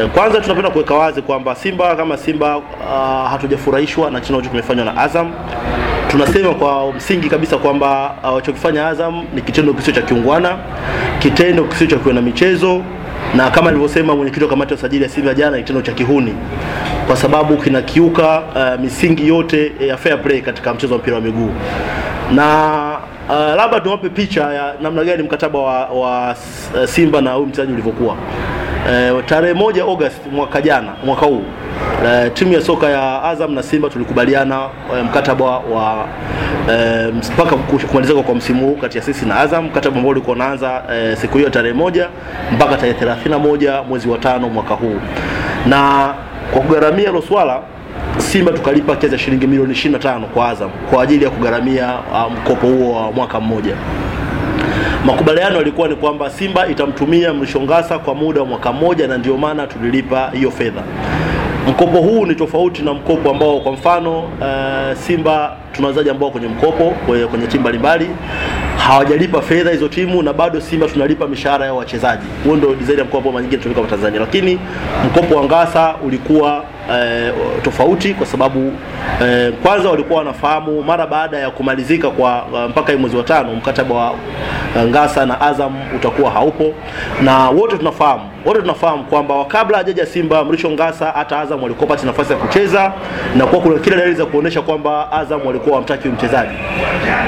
Eh, Kwanza tunapenda kuweka wazi kwamba Simba kama Simba uh, hatujafurahishwa na kitendo kimefanywa na Azam. Tunasema kwa msingi kabisa kwamba uh, walichokifanya Azam ni kitendo kisio cha kiungwana, kitendo kisio cha kuwa na michezo, na kama alivyosema mwenyekiti wa kamati ya usajili ya Simba jana, kitendo cha kihuni kwa sababu kinakiuka uh, misingi yote ya fair play katika mchezo wa mpira wa miguu na uh, labda tuwape picha ya namna gani mkataba wa, wa uh, Simba na huyu mchezaji ulivyokuwa. Uh, tarehe moja August mwaka jana mwaka huu. Eh, timu ya soka ya Azam na Simba tulikubaliana eh, mkataba wa uh, mpaka kumalizika kwa msimu huu kati ya sisi na Azam, mkataba ambao ulikuwa unaanza eh, siku hiyo tarehe moja mpaka tarehe 31 mwezi wa tano mwaka huu, na kwa kugharamia hilo swala Simba tukalipa kiasi cha shilingi milioni 25 kwa Azam kwa ajili ya kugharamia mkopo mkopo huo wa mwaka mmoja. Makubaliano yalikuwa ni kwamba Simba itamtumia Mlishongasa kwa muda wa mwaka mmoja, na ndio maana tulilipa hiyo fedha. Mkopo huu ni tofauti na mkopo ambao kwa mfano uh, Simba tuna wachezaji ambao kwenye mkopo kwenye, timu mbalimbali hawajalipa fedha hizo timu na bado Simba tunalipa mishahara ya wachezaji. Huo ndio design ya mkopo ambao nyingine tunatumika kwa Tanzania, lakini mkopo wa Ngasa ulikuwa eh, tofauti kwa sababu eh, kwanza walikuwa wanafahamu mara baada ya kumalizika kwa uh, mpaka mwezi wa tano mkataba wa Ngasa na Azam utakuwa haupo, na wote tunafahamu wote tunafahamu kwamba kabla hajaja Simba Mrisho Ngasa hata Azam walikuwa pati nafasi ya kucheza na kwa kuna kila dalili za kuonesha kwamba Azam walikuwa wamtaki mchezaji,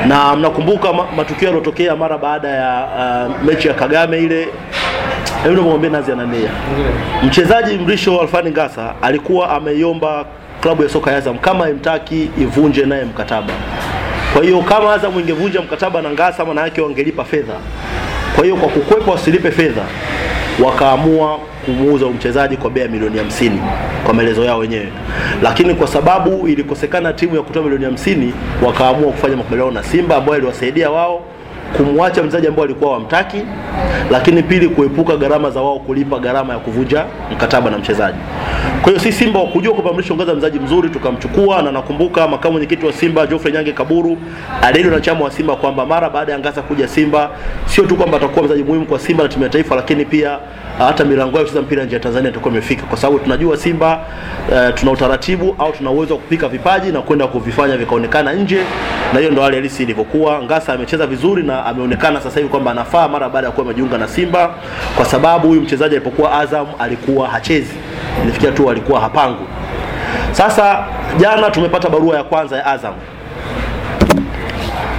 na mnakumbuka matukio yaliyotokea mara baada ya uh, mechi ya Kagame ile Hebu mwambie nazi anania. Mchezaji Mrisho Alfani Ngasa alikuwa ameiomba klabu ya soka ya Azam kama imtaki ivunje naye mkataba. Kwa hiyo kama Azam ingevunja mkataba na Ngasa, maana yake wangelipa fedha. Kwa hiyo kwa kukwepa wasilipe fedha, wakaamua kumuuza mchezaji kwa bei ya milioni hamsini kwa maelezo yao wenyewe, lakini kwa sababu ilikosekana timu ya kutoa milioni hamsini, wakaamua kufanya makubaliano na Simba ambayo iliwasaidia wao kumwacha mchezaji ambao alikuwa wamtaki, lakini pili kuepuka gharama za wao kulipa gharama ya kuvunja mkataba na mchezaji. Kwa hiyo si Simba wakujua kwamba mlishongaza mchezaji mzuri tukamchukua, na nakumbuka makamu mwenyekiti wa Simba Geoffrey Nyange Kaburu alielewa na chama wa Simba kwamba mara baada ya Ngasa kuja Simba, sio tu kwamba atakuwa mchezaji muhimu kwa Simba na timu ya taifa, lakini pia hata milango yao kucheza mpira nje ya Tanzania itakuwa imefika, kwa sababu tunajua Simba uh, tuna utaratibu au tuna uwezo wa kupika vipaji na kwenda kuvifanya vikaonekana nje, na hiyo ndio hali halisi ilivyokuwa. Ngasa amecheza vizuri na ameonekana sasa hivi kwamba anafaa mara baada ya kuwa amejiunga na Simba, kwa sababu huyu mchezaji alipokuwa Azam alikuwa hachezi, ilifikia tu alikuwa hapangu. Sasa jana tumepata barua ya kwanza ya Azam.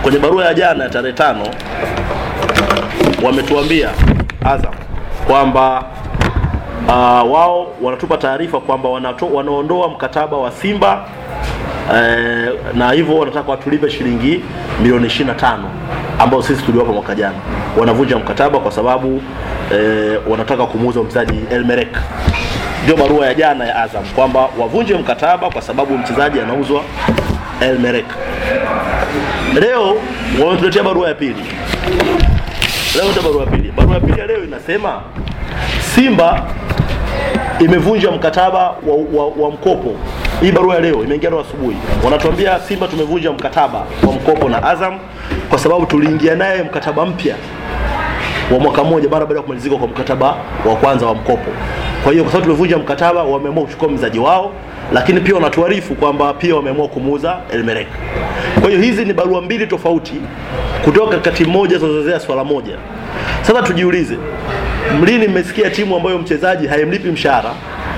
Kwenye barua ya jana ya tarehe tano wametuambia Azam kwamba uh, wao wanatupa taarifa kwamba wanaondoa mkataba wa Simba eh, na hivyo wanataka watulipe shilingi milioni 25 ambao sisi tuliwapa mwaka jana. Wanavunja mkataba kwa sababu eh, wanataka kumuuza mchezaji Elmerek. Ndio barua ya jana ya Azam kwamba wavunje mkataba kwa sababu mchezaji anauzwa Elmerek. Leo wametuletea barua ya pili. Leo ndio barua pili. Barua pili ya leo inasema Simba imevunja mkataba wa, wa, wa mkopo. Hii barua ya leo imeingia leo asubuhi, wanatuambia Simba tumevunja mkataba wa mkopo na Azam kwa sababu tuliingia naye mkataba mpya wa mwaka mmoja mara baada ya kumalizika kwa mkataba wa kwanza wa mkopo. Kwa hiyo kwa sababu tumevunja mkataba, wameamua kuchukua mzaji wao, lakini pia wanatuarifu kwamba pia wameamua kumuuza Elmerek. Kwa hiyo hizi ni barua mbili tofauti kutoka kati moja zinazozea swala moja. Sasa tujiulize, mlini mmesikia timu ambayo mchezaji haimlipi mshahara,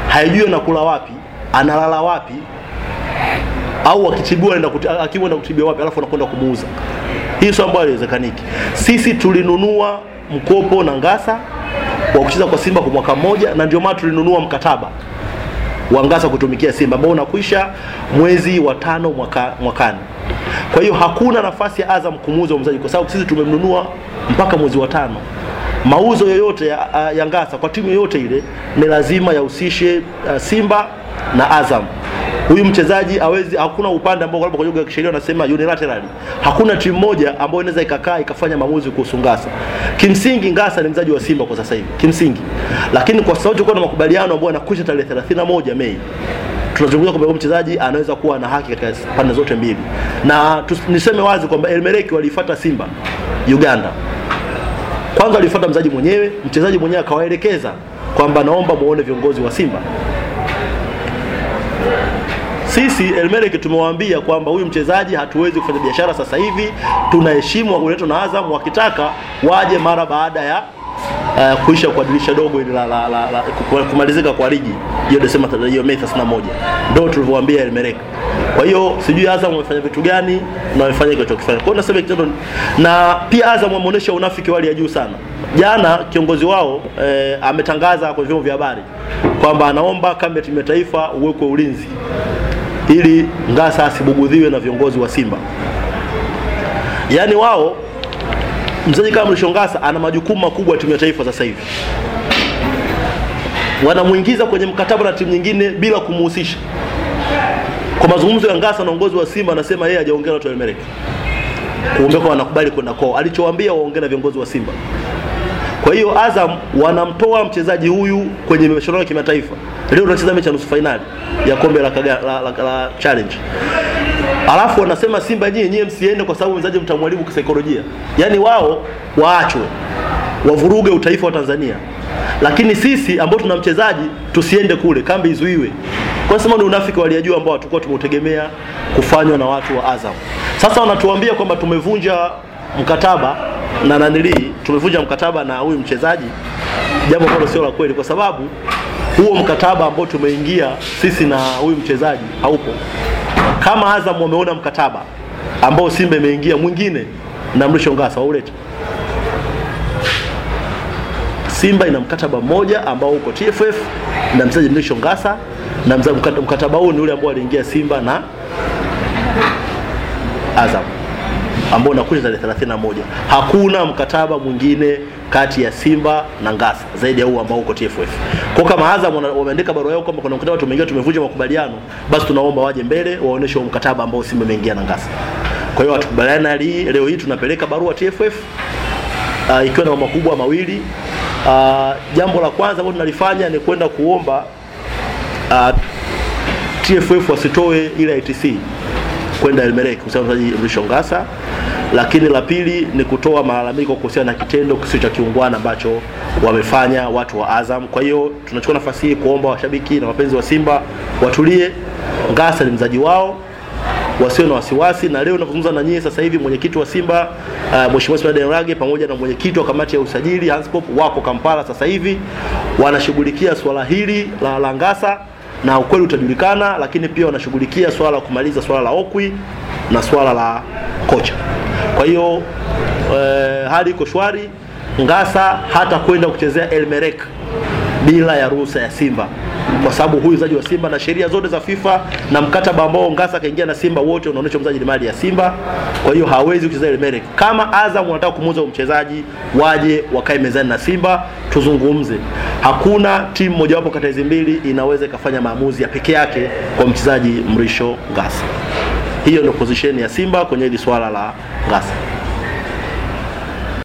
haijui anakula wapi, analala wapi, au akitibiwa anaenda kutibiwa wapi, alafu anakwenda kumuuza? Hii sio ambayo haiwezekaniki. Sisi tulinunua mkopo na Ngasa wa kucheza kwa Simba kwa mwaka mmoja, na ndio maana tulinunua mkataba wa Ngasa kutumikia Simba ambao unakwisha mwezi wa tano mwaka, mwakani. Kwa hiyo hakuna nafasi ya Azam kumuuza mchezaji kwa sababu sisi tumemnunua mpaka mwezi wa tano. Mauzo yoyote ya, ya Ngasa kwa timu yoyote ile ni lazima yahusishe uh, Simba na Azam. Huyu mchezaji hawezi, hakuna upande ambao labda kwa lugha ya kisheria wanasema unilaterally. Hakuna timu moja ambayo inaweza ikakaa ikafanya maamuzi kuhusu Ngasa. Kimsingi Ngasa ni mchezaji wa Simba kwa sasa hivi. Kimsingi. Lakini kwa sababu tulikuwa na makubaliano ambayo yanakwisha tarehe 31 Mei tunazungumza kwamba mchezaji anaweza kuwa na haki katika pande zote mbili, na niseme wazi kwamba Elmereki walifuata Simba Uganda. Kwanza walifuata mchezaji mwenyewe, mchezaji mwenyewe akawaelekeza kwamba naomba muone viongozi wa Simba. Sisi Elmerick tumewaambia kwamba huyu mchezaji hatuwezi kufanya biashara sasa hivi, tunaheshimu wakuletwa na Azam, wakitaka waje mara baada ya uh, kuisha kwa dirisha dogo ili la, la, la, la kumalizika kwa ligi hiyo Desemba hiyo Mei 31 ndio tulivyowaambia Elmerek. Kwa hiyo sijui Azam wamefanya vitu gani na wamefanya kilichokifanya. Kwa hiyo nasema kitendo, na pia Azam wameonyesha unafiki wali ya juu sana. Jana kiongozi wao eh, ametangaza kwa vyombo vya habari kwamba anaomba kambi ya timu ya taifa uwekwe ulinzi ili Ngasa asibugudhiwe na viongozi wa Simba. Yaani wao mchezaji kama Mrisho Ngasa ana majukumu makubwa timu ya taifa sasa hivi, wanamuingiza kwenye mkataba na timu nyingine bila kumuhusisha. Kwa mazungumzo ya Ngasa na uongozi wa Simba, anasema yeye hajaongea na wa kumbe kwa wanakubali kwenda kwao, alichowaambia waongee na viongozi wa Simba. Kwa hiyo Azam wanamtoa mchezaji huyu kwenye mashindano ya kimataifa. Leo tunacheza mechi ya nusu fainali ya kombe la, kaga, la, la, la challenge. Alafu wanasema Simba nyinyi nyinyi msiende kwa sababu mzaji mtamwalimu kisaikolojia. Yaani wao waachwe wavuruge utaifa wa Tanzania, lakini sisi ambao tuna mchezaji tusiende kule, kambi izuiwe. Kwa sababu ni unafiki waliyajua ambao tulikuwa tumeutegemea kufanywa na watu wa Azam. Sasa wanatuambia kwamba tumevunja mkataba na nanilii tumevunja mkataba na huyu mchezaji, jambo ambalo sio la kweli, kwa sababu huo mkataba ambao tumeingia sisi na huyu mchezaji haupo. Kama Azam wameona mkataba ambao Simba imeingia mwingine na Mrisho Ngasa waulete. Simba ina mkataba mmoja ambao uko TFF na mchezaji Mrisho Ngasa, na mkataba huu ni ule ambao aliingia Simba na Azam ambao unakuja tarehe 31. Hakuna mkataba mwingine kati ya Simba na Ngasa zaidi ya huu ambao uko TFF. Kwa kama Azam wameandika barua yao kwamba kuna mkataba tumeingia, tumevunja makubaliano, basi tunaomba waje mbele waoneshe huo mkataba ambao Simba imeingia na Ngasa. Kwa hiyo hatukubaliana leo hii tunapeleka barua TFF uh, ikiwa na mambo makubwa mawili. Uh, jambo la kwanza ambalo tunalifanya ni kwenda kuomba uh, TFF wasitoe ile ITC kwenda Elmerek kusema mchezaji Mrisho Ngasa, lakini la pili ni kutoa malalamiko kuhusiana na kitendo kisio cha kiungwana ambacho wamefanya watu wa Azam. Kwa hiyo tunachukua nafasi hii kuomba washabiki na wapenzi wa Simba watulie. Ngasa ni mzaji wao, wasio na wasiwasi. Na leo ninazungumza na nyie sasa hivi, mwenyekiti wa Simba uh, Mheshimiwa Ismail Denrage pamoja na mwenyekiti wa kamati ya usajili Hans Pop wako Kampala sasa hivi wanashughulikia swala hili la, Langasa na ukweli utajulikana, lakini pia wanashughulikia swala la kumaliza swala la Okwi na swala la kocha. Kwa hiyo e, hali iko shwari. Ngasa hata kwenda kuchezea Elmerek bila ya ruhusa ya Simba, kwa sababu huyu mchezaji wa Simba na sheria zote za FIFA na mkataba ambao Ngasa akaingia na Simba wote unaonyesha mchezaji ni mali ya Simba. Kwa hiyo hawezi kucheza Elmerek. Kama Azam wanataka kumuuza mchezaji, waje wakae mezani na Simba tuzungumze. Hakuna timu mojawapo kati hizi mbili inaweza ikafanya maamuzi ya peke yake kwa mchezaji Mrisho Ngasa. Hiyo ndio position ya Simba kwenye hili swala la Ngasa.